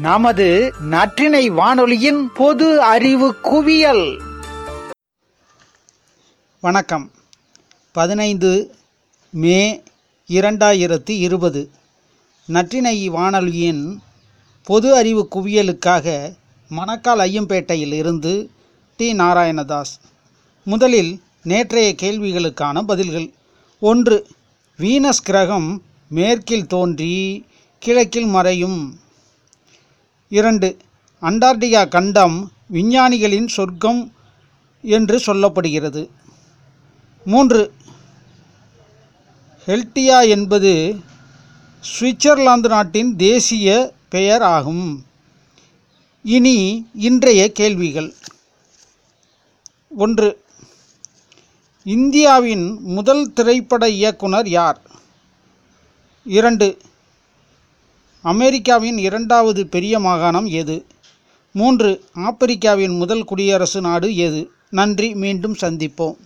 நமது நற்றினை வானொலியின் பொது அறிவு குவியல். வணக்கம். பதினைந்து மே இரண்டாயிரத்தி இருபது. நற்றினை வானொலியின் பொது அறிவு குவியலுக்காக மணக்கால் ஐயம்பேட்டையில் இருந்து டி. நாராயணதாஸ் முதலில் நேற்றைய கேள்விகளுக்கான பதில்கள். ஒன்று வீனஸ் கிரகம் மேற்கில் தோன்றி கிழக்கில் மறையும் இரண்டு அண்டார்டிகா கண்டம் விஞ்ஞானிகளின் சொர்க்கம் என்று சொல்லப்படுகிறது. மூன்று ஹெல்டியா என்பது சுவிட்சர்லாந்து நாட்டின் தேசிய பெயர் ஆகும். இனி இன்றைய கேள்விகள். ஒன்று இந்தியாவின் முதல் திரைப்பட இயக்குனர் யார்? இரண்டு அமெரிக்காவின் இரண்டாவது பெரிய மாகாணம் எது? மூன்று ஆப்பிரிக்காவின் முதல் குடியரசு நாடு எது? நன்றி மீண்டும் சந்திப்போம்.